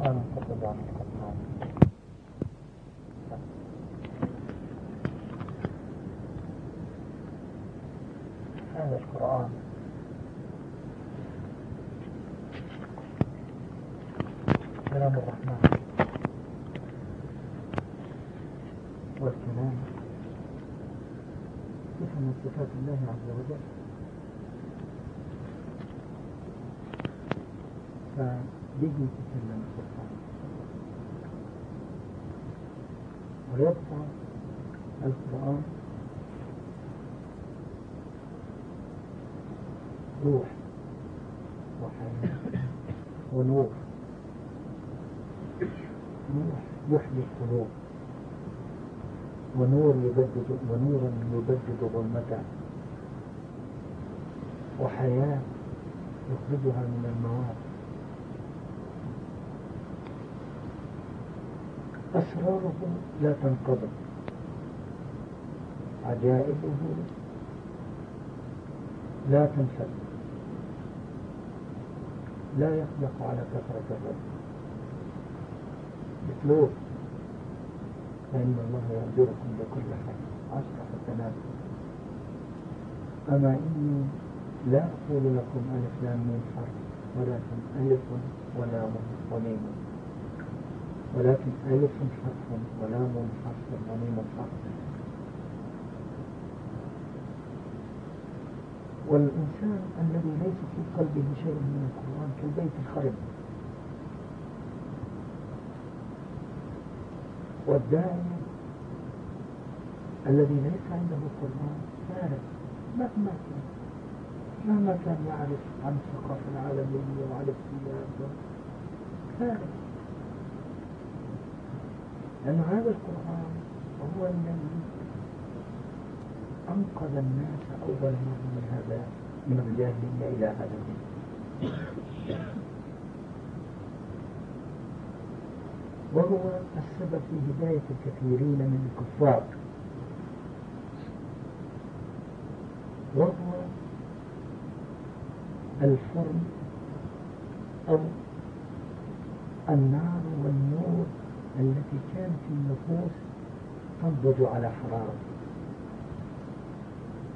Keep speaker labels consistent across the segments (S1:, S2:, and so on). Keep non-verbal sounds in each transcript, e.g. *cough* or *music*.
S1: هذا القرآن. كلام الرحمن والكلام صفة من صفات الله عز وجل فبه تكلم القرآن ويبقى القرآن روح وحياة ونور. نور يحيي القلوب. ونور يبدد ونورا يبدد ظلمته. وحياة يخرجها من المواد أسراره لا تنقضي عجائبه لا تنفذ لا يخلق على كثرة الرد مطلوب فإن الله يأجركم بكل حي عشر حسنات. أما إني لا أقول لكم ألف لام ميم حرف ولكن ألف ولام وميم ولكن ألف حرف ولام حرف وميم حرف والإنسان الذي ليس في قلبه شيء من القرآن كالبيت الخرب. والداعي الذي ليس عنده قرآن فارغ مهما كان مهما كان يعرف عن الثقافة العالمية وعن السياسة فارغ. لأن هذا القرآن هو الذي أنقذ الناس أول مرة من هذا من الجاهلية إلى هذا الدين. وهو السبب في هداية الكثيرين من الكفار. وهو الفرن أو النار التي كانت النفوس تنضج على حرارته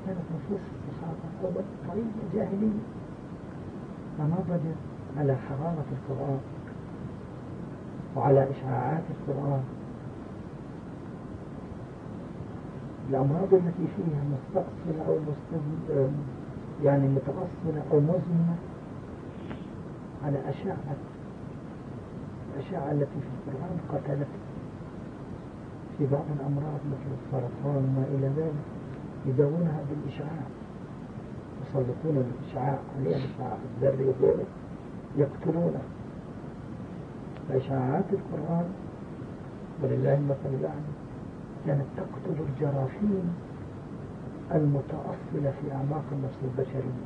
S1: كانت نفوس الصحابة أول طريقة جاهلية فنضجت على حرارة القرآن وعلى إشعاعات القرآن. الأمراض التي فيها مستأصلة أو مستم... يعني متأصلة أو مزمنة على أشعة الأشعة التي في القرآن قتلت في بعض الأمراض مثل السرطان وما إلى ذلك يدونها بالإشعاع. يسلطون الإشعاع عليها الإشعاع الذري وغيره يقتلونه فإشعاعات القرآن ولله المثل الأعلى كانت تقتل الجراثيم المتأصلة في أعماق النفس البشرية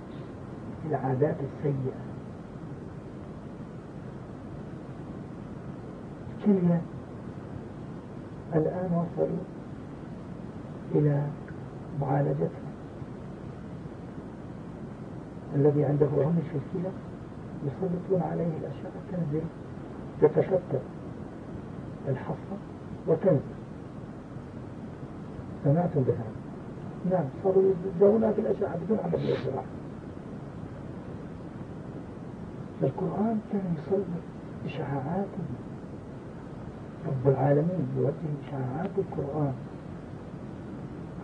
S1: العادات السيئة. الكلية الآن وصلوا إلى معالجتها. الذي عنده رمش في الكلى يسلطون عليه الأشياء تنزل تتشتت الحصة وتنزل سمعتم بها؟ نعم صاروا يبدأون في الأشعة بدون عملية جراحة القرآن كان يسلط إشعاعاته رب العالمين يوجه إشعاعات القرآن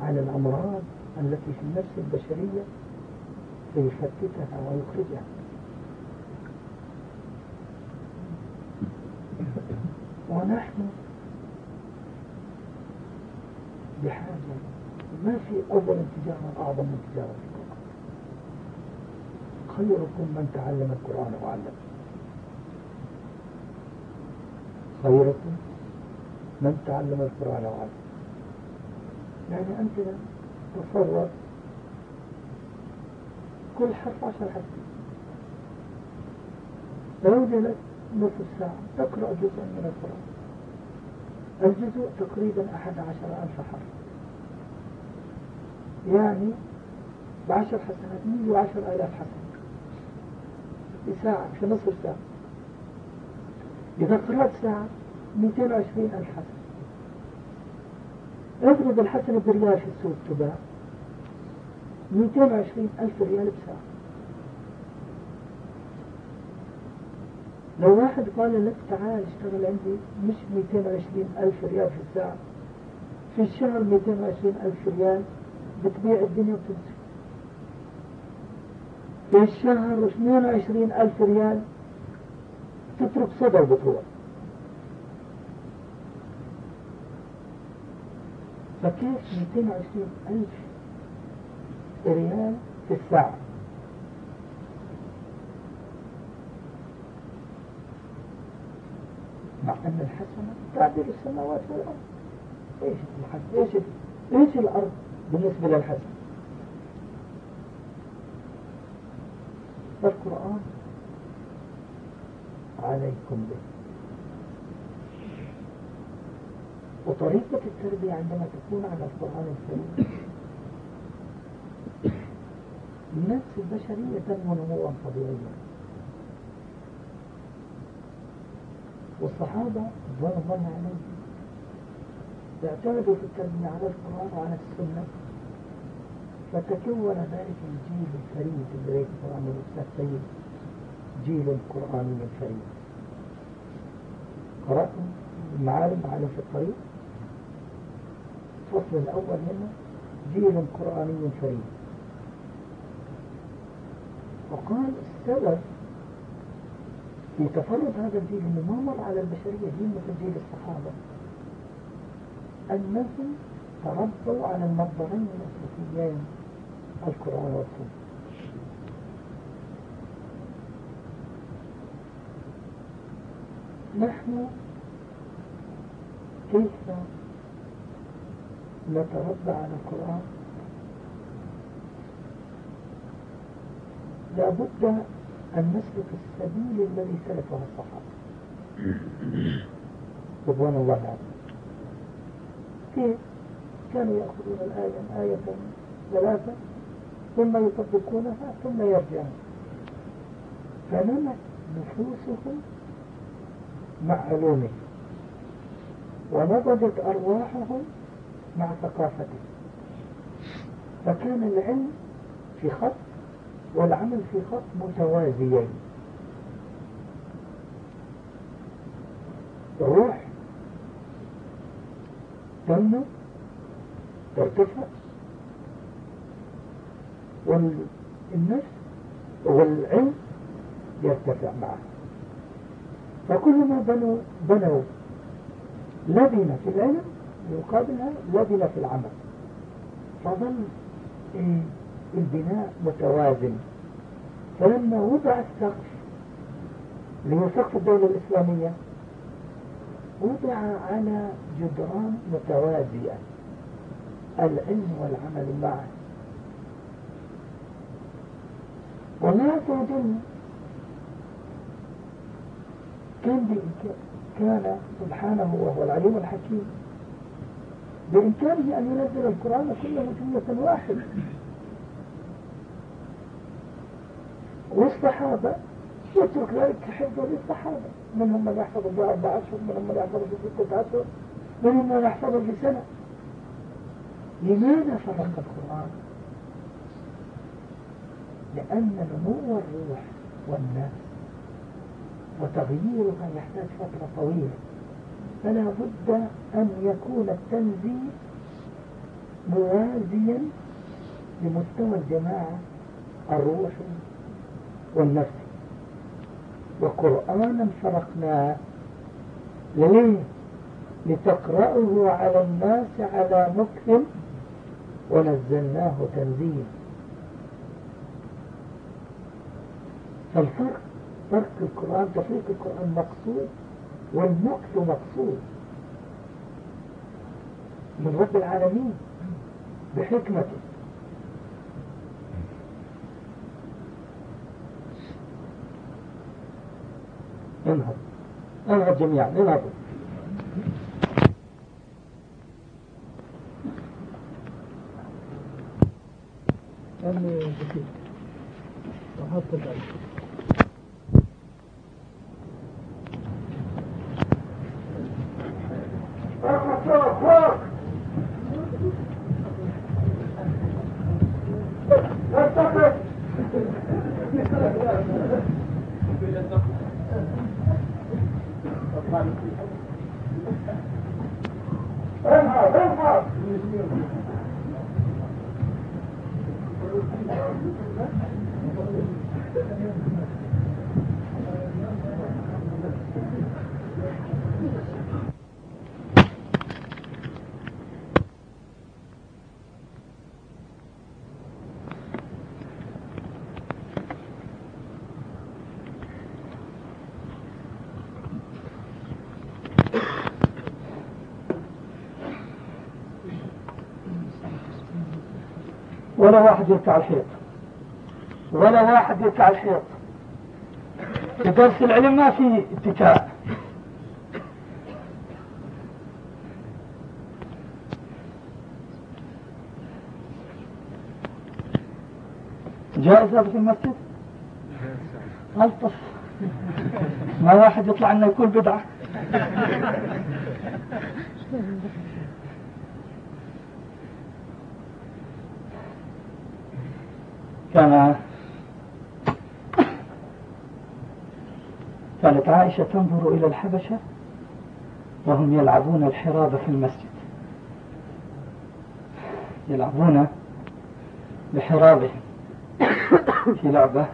S1: على الأمراض التي في النفس البشرية فيفتتها ويخرجها. ونحن بحاجة ما في أول تجارة أعظم من تجارة القرآن. خيركم من تعلم القرآن وعلمه. خيركم من تعلم القرآن وعلمه. يعني أنت تصور كل حرف عشر حرف. لو جلست نصف ساعة تقرأ جزءا من القرآن. الجزء تقريبا أحد عشر ألف حرف. يعني بعشر حسنات مية وعشر آلاف حسنة. في ساعة في نصف ساعة. إذا قرأت ساعة 220 ألف حسنة افرض الحسنة بريال في السوق تباع 220 ألف ريال بساعة لو واحد قال لك تعال اشتغل عندي مش 220 ألف ريال في الساعة. في الشهر 220 ألف ريال بتبيع الدنيا وتمسك في الشهر 22 ألف ريال تترك صدى وبتروح. فكيف 220 ألف ريال في الساعة. مع أن الحسنة تعدل السماوات والأرض. إيش الحسنة؟ إيش إيش الأرض بالنسبة للحسنة؟ القرآن عليكم به. وطريقة التربية عندما تكون على القرآن الكريم. النفس البشرية تنمو نموا طبيعيا والصحابة رضوان الله عليهم اعتمدوا في التربية على القرآن وعلى السنة. فتكون ذلك الجيل الفريد اللي القرآن الأستاذ سيد جيل قرآني فريد قرأت المعالم معالم في الطريق؟ الفصل الأول منه جيل قرآني فريد وقال السبب في تفرد هذا الجيل إنه ما مر على البشرية جيل مثل جيل الصحابة. أنهم تربوا على المصدرين الأساسيين القرآن والسنة. نحن كيف نتربى على القرآن. لابد أن نسلك السبيل الذي سلكه الصحابة. *coughs* رضوان الله عنهم كيف كانوا يأخذون الآية آية ثلاثة؟ ثم يطبقونها ثم يرجعون. فنمت نفوسهم مع علومه ونضجت أرواحهم مع ثقافته. فكان العلم في خط والعمل في خط متوازيين. الروح تنمو ترتفع. والنفس والعلم يرتفع معه. فكلما بنوا بنوا لبن في العلم يقابلها لبن في العمل. فظل البناء متوازن. فلما وضع السقف اللي هو سقف الدولة الإسلامية وضع على جدران متوازية. العلم والعمل معا عز وجل كان كان سبحانه وهو العليم الحكيم. بإمكانه أن ينزل القرآن كله جملة واحدة. والصحابة يترك ذلك حفظ للصحابة. منهم من يحفظ بأربع أشهر منهم من يحفظ بستة أشهر منهم من يحفظ بسنة لماذا فرق القرآن؟ لأن نمو الروح والنفس وتغييرها يحتاج فترة طويلة. فلا بد أن يكون التنزيل موازيا لمستوى الجماعة الروحي والنفسي وقرآنا فرقناه ليه؟ لتقرأه على الناس على مكث ونزلناه تنزيلا فالفرق فرق القرآن تفريق القرآن مقصود والمكث مقصود من رب العالمين بحكمته. انهض. انهض جميعا. انهضوا أمي بكيت وحط الألف Thank you.
S2: ولا واحد يركع الحيط. ولا واحد يركع الحيط. في درس العلم ما في اتكاء. جائز هذا في المسجد؟ ألطف. ما واحد يطلع إنه يكون بدعة. كان كانت عائشة تنظر إلى الحبشة وهم يلعبون الحراب في المسجد. يلعبون بحرابهم في لعبة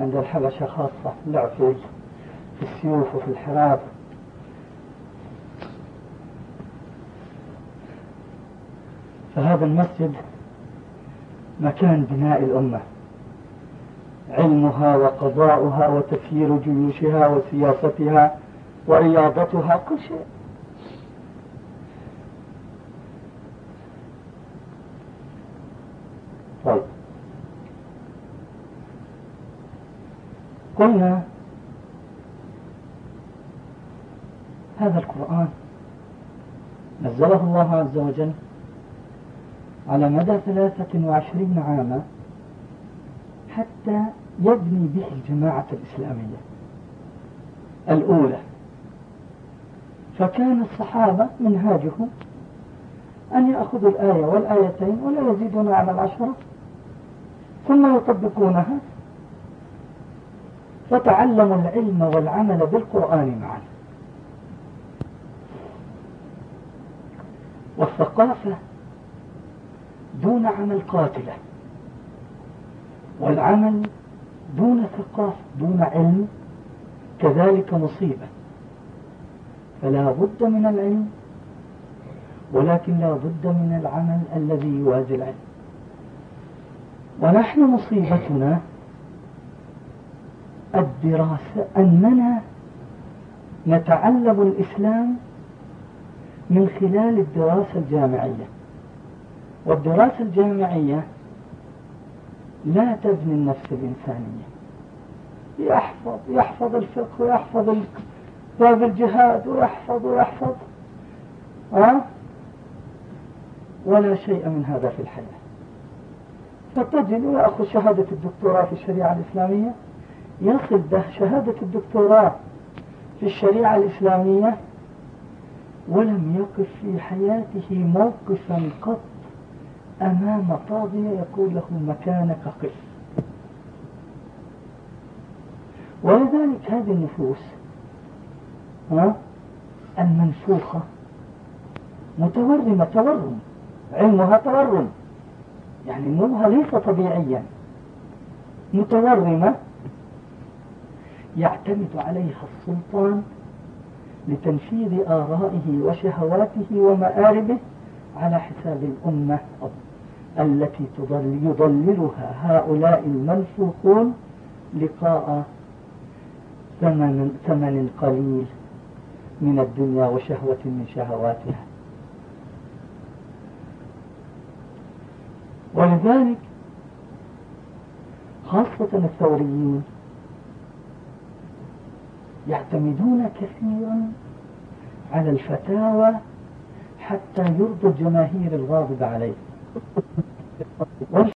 S2: عند الحبشة خاصة لعب في السيوف وفي الحراب. فهذا المسجد مكان بناء الأمة. علمها وقضاؤها وتسيير جيوشها وسياستها ورياضتها كل شيء. طيب. قلنا هذا القرآن نزله الله عز وجل على مدى ثلاثة وعشرين عاما حتى يبني به الجماعة الإسلامية. الأولى فكان الصحابة منهاجهم أن يأخذوا الآية والآيتين ولا يزيدون على العشرة ثم يطبقونها فتعلموا العلم والعمل بالقرآن معا. والثقافة دون عمل قاتلة. والعمل دون ثقافة دون علم كذلك مصيبة. فلا بد من العلم ولكن لا بد من العمل الذي يوازي العلم. ونحن مصيبتنا الدراسة أننا نتعلم الإسلام من خلال الدراسة الجامعية. والدراسة الجامعية لا تبني النفس الإنسانية يحفظ يحفظ الفقه ويحفظ باب الجهاد ويحفظ ويحفظ أه؟ ولا شيء من هذا في الحياة فتجد يأخذ شهادة الدكتوراه في الشريعة الإسلامية يصل به شهادة الدكتوراه في الشريعة الإسلامية ولم يقف في حياته موقفا قط أمام طاغية يقول له مكانك قف. ولذلك هذه النفوس ها المنفوخة متورمة تورم علمها تورم يعني نورها ليس طبيعيا متورمة يعتمد عليها السلطان لتنفيذ آرائه وشهواته ومآربه على حساب الأمة التي يضللها هؤلاء المنفوخون لقاء ثمن, ثمن قليل من الدنيا وشهوة من شهواتها. ولذلك خاصة الثوريين يعتمدون كثيرا على الفتاوى حتى يرضوا الجماهير الغاضبة عليه Merci.